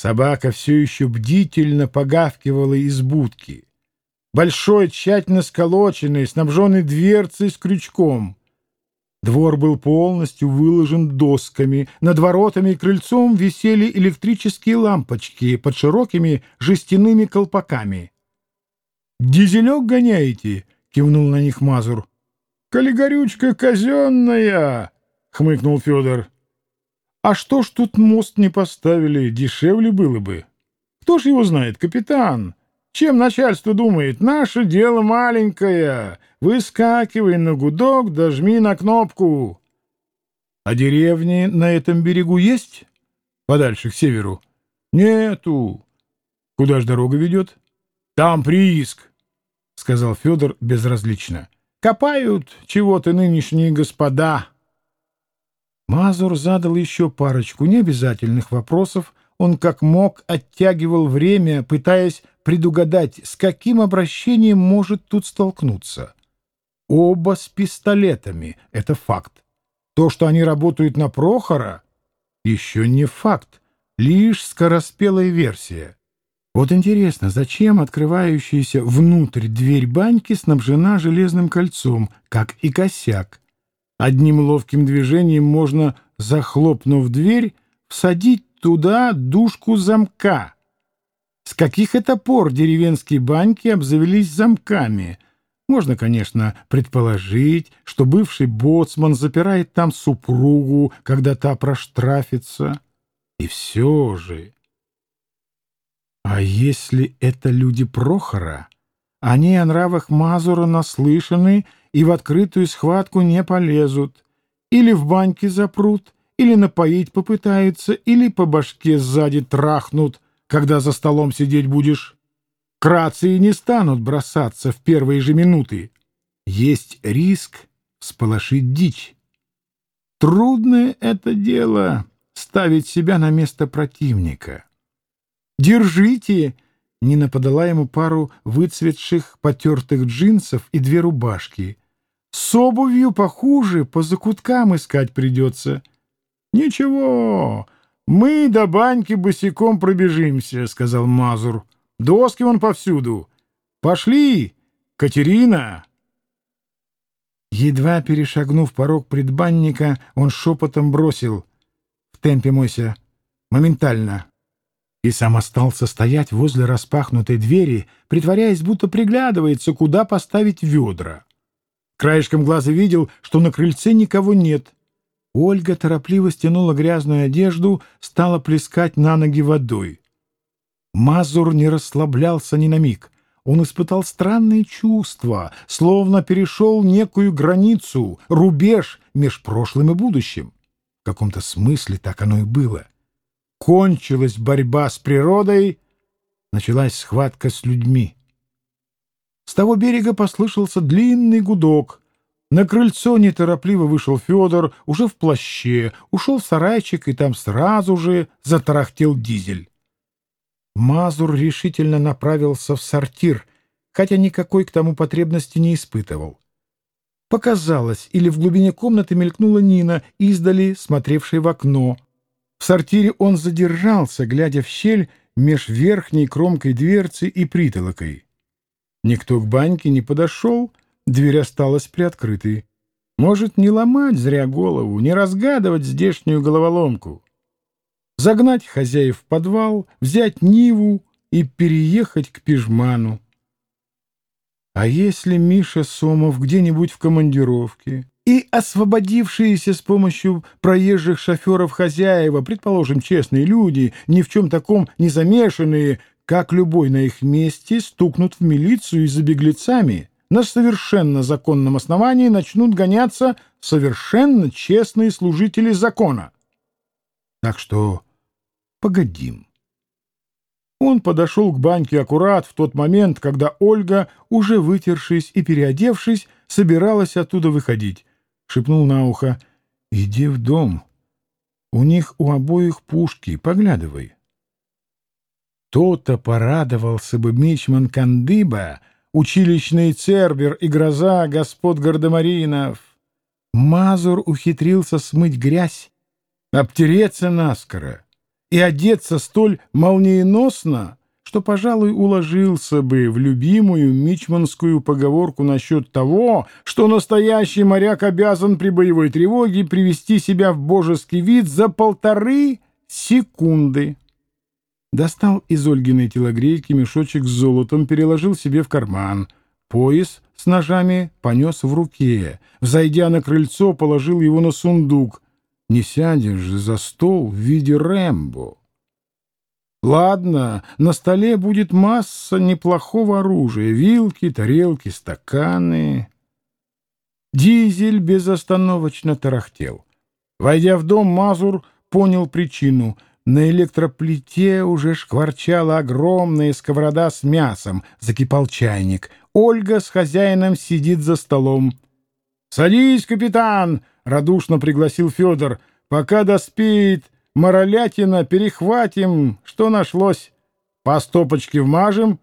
Собака все еще бдительно погавкивала из будки. Большой, тщательно сколоченный, снабженный дверцей с крючком. Двор был полностью выложен досками. Над воротами и крыльцом висели электрические лампочки под широкими жестяными колпаками. «Дизелек гоняете?» — кивнул на них Мазур. «Калигорючка казенная!» — хмыкнул Федор. «А что ж тут мост не поставили? Дешевле было бы. Кто ж его знает, капитан? Чем начальство думает? Наше дело маленькое. Выскакивай на гудок, дожми на кнопку». «А деревни на этом берегу есть? Подальше, к северу?» «Нету». «Куда ж дорога ведет?» «Там прииск», — сказал Федор безразлично. «Копают чего-то нынешние господа». Мазур задал еще парочку необязательных вопросов. Он как мог оттягивал время, пытаясь предугадать, с каким обращением может тут столкнуться. Оба с пистолетами — это факт. То, что они работают на Прохора, еще не факт, лишь скороспелая версия. Вот интересно, зачем открывающаяся внутрь дверь баньки снабжена железным кольцом, как и косяк? Одним ловким движением можно, захлопнув дверь, всадить туда дужку замка. С каких это пор деревенские баньки обзавелись замками? Можно, конечно, предположить, что бывший боцман запирает там супругу, когда та проштрафится. И все же... А если это люди Прохора? Они о нравах Мазура наслышаны и в открытую схватку не полезут. Или в баньке запрут, или напоить попытаются, или по башке сзади трахнут, когда за столом сидеть будешь. Крации не станут бросаться в первые же минуты. Есть риск сполошить дичь. Трудное это дело — ставить себя на место противника. «Держите!» — Нина подала ему пару выцветших потертых джинсов и две рубашки. «С обувью похуже, по закуткам искать придется». «Ничего, мы до баньки босиком пробежимся», — сказал Мазур. «Доски вон повсюду. Пошли, Катерина!» Едва перешагнув порог предбанника, он шепотом бросил. «В темпе мойся. Моментально» и сам остался стоять возле распахнутой двери, притворяясь, будто приглядывается, куда поставить ведра. Краешком глаза видел, что на крыльце никого нет. Ольга торопливо стянула грязную одежду, стала плескать на ноги водой. Мазур не расслаблялся ни на миг. Он испытал странные чувства, словно перешел некую границу, рубеж меж прошлым и будущим. В каком-то смысле так оно и было — кончилась борьба с природой, началась схватка с людьми. С того берега послышался длинный гудок. На крыльцо неторопливо вышел Федор, уже в плаще, ушел в сарайчик, и там сразу же затарахтел дизель. Мазур решительно направился в сортир, хотя никакой к тому потребности не испытывал. Показалось, или в глубине комнаты мелькнула Нина, издали, смотревшая в окно — в сортире он задержался, глядя в щель меж верхней кромкой дверцы и притолокой. Никто к баньке не подошел, дверь осталась приоткрытой. Может, не ломать зря голову, не разгадывать здешнюю головоломку. Загнать хозяев в подвал, взять Ниву и переехать к Пижману. А если Миша Сомов где-нибудь в командировке? И освободившиеся с помощью проезжих шоферов хозяева, предположим, честные люди, ни в чем таком не замешанные, как любой на их месте, стукнут в милицию и за беглецами, на совершенно законном основании начнут гоняться совершенно честные служители закона. Так что погодим. Он подошел к баньке аккурат в тот момент, когда Ольга, уже вытершись и переодевшись, собиралась оттуда выходить шепнул на ухо. «Иди в дом. У них у обоих пушки. Поглядывай». То-то порадовался бы мичман Кандыба, училищный цербер и гроза господ Гардемаринов. Мазур ухитрился смыть грязь, обтереться наскоро и одеться столь молниеносно, что, пожалуй, уложился бы в любимую мичманскую поговорку насчет того, что настоящий моряк обязан при боевой тревоге привести себя в божеский вид за полторы секунды. Достал из Ольгиной телогрейки мешочек с золотом, переложил себе в карман. Пояс с ножами понес в руке. Взойдя на крыльцо, положил его на сундук. Не сядешь же за стол в виде Рэмбо. Ладно, на столе будет масса неплохого оружия. Вилки, тарелки, стаканы. Дизель безостановочно тарахтел. Войдя в дом, Мазур понял причину — на электроплите уже шкварчала огромная сковорода с мясом, закипал чайник. Ольга с хозяином сидит за столом. «Садись, капитан!» — радушно пригласил Федор. «Пока доспеет моролятина, перехватим, что нашлось. По стопочке вмажем?»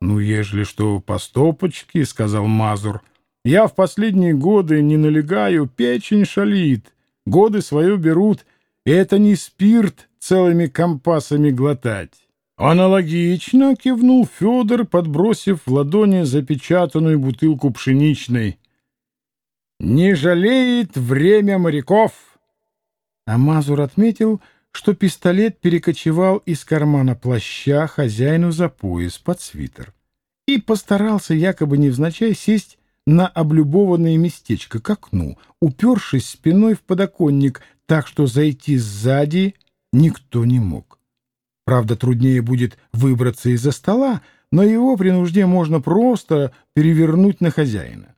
«Ну, ежели что, по стопочке», — сказал Мазур. «Я в последние годы не налегаю, печень шалит. Годы свое берут. Это не спирт, целыми компасами глотать. Аналогично кивнул Федор, подбросив в ладони запечатанную бутылку пшеничной. «Не жалеет время моряков!» А Мазур отметил, что пистолет перекочевал из кармана плаща хозяину за пояс под свитер и постарался якобы невзначай сесть на облюбованное местечко к окну, упершись спиной в подоконник, так что зайти сзади — никто не мог. Правда, труднее будет выбраться из-за стола, но его при нужде можно просто перевернуть на хозяина.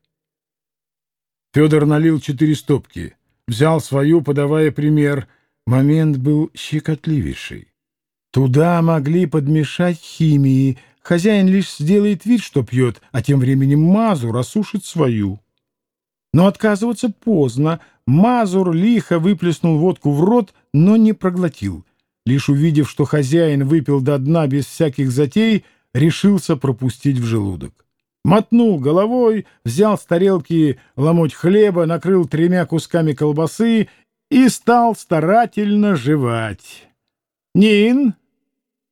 Федор налил четыре стопки, взял свою, подавая пример. Момент был щекотливейший. Туда могли подмешать химии. Хозяин лишь сделает вид, что пьет, а тем временем Мазур осушит свою. Но отказываться поздно. Мазур лихо выплеснул водку в рот, но не проглотил. Лишь увидев, что хозяин выпил до дна без всяких затей, решился пропустить в желудок. Мотнул головой, взял с тарелки ломоть хлеба, накрыл тремя кусками колбасы и стал старательно жевать. — Нин,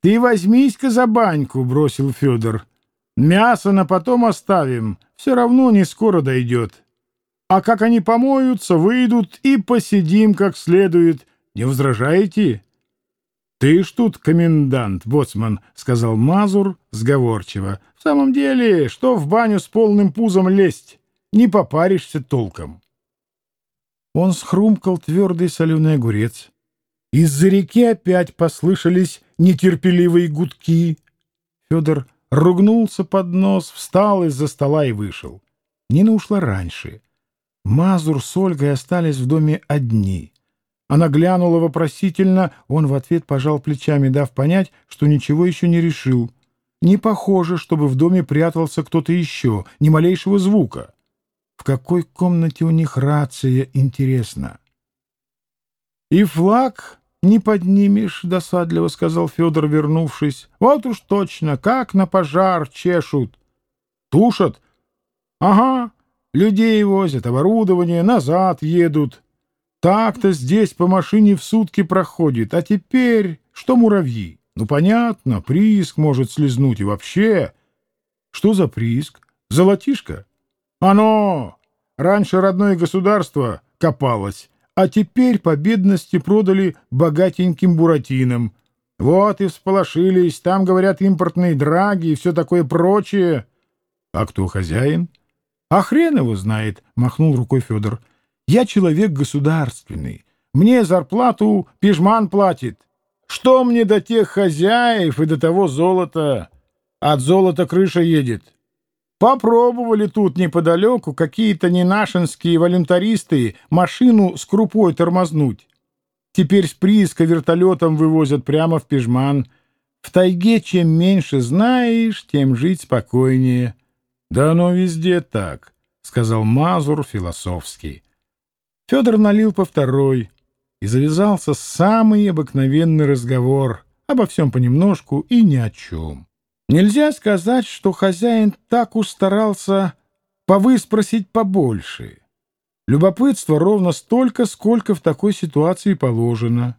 ты возьмись-ка за баньку, — бросил Федор. — Мясо на потом оставим, все равно не скоро дойдет. А как они помоются, выйдут и посидим как следует. Не возражаете? — Ты ж тут комендант, боцман, — сказал Мазур сговорчиво. — В самом деле, что в баню с полным пузом лезть? Не попаришься толком. Он схрумкал твердый соленый огурец. Из-за реки опять послышались нетерпеливые гудки. Федор ругнулся под нос, встал из-за стола и вышел. Нина ушла раньше. Мазур с Ольгой остались в доме одни. Она глянула вопросительно, он в ответ пожал плечами, дав понять, что ничего еще не решил. Не похоже, чтобы в доме прятался кто-то еще, ни малейшего звука. В какой комнате у них рация, интересно? — И флаг не поднимешь, — досадливо сказал Федор, вернувшись. — Вот уж точно, как на пожар чешут. — Тушат? — Ага, людей возят, оборудование, назад едут. Так-то здесь по машине в сутки проходит, а теперь что муравьи? Ну, понятно, прииск может слезнуть и вообще. Что за прииск? Золотишко? Оно! Раньше родное государство копалось, а теперь по бедности продали богатеньким буратинам. Вот и всполошились, там, говорят, импортные драги и все такое прочее. А кто хозяин? А хрен его знает, махнул рукой Федор. Я человек государственный. Мне зарплату пижман платит. Что мне до тех хозяев и до того золота? От золота крыша едет. Попробовали тут неподалеку какие-то ненашинские волюнтаристы машину с крупой тормознуть. Теперь с прииска вертолетом вывозят прямо в пижман. В тайге чем меньше знаешь, тем жить спокойнее. — Да оно везде так, — сказал Мазур философский. Федор налил по второй, и завязался самый обыкновенный разговор обо всем понемножку и ни о чем. Нельзя сказать, что хозяин так уж старался повыспросить побольше. Любопытство ровно столько, сколько в такой ситуации положено.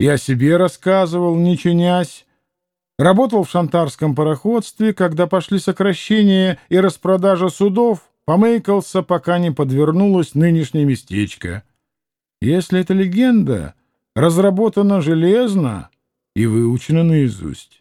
О себе рассказывал, не чинясь. Работал в шантарском пароходстве, когда пошли сокращения и распродажа судов, помыкался, пока не подвернулось нынешнее местечко. Если эта легенда разработана железно и выучена наизусть.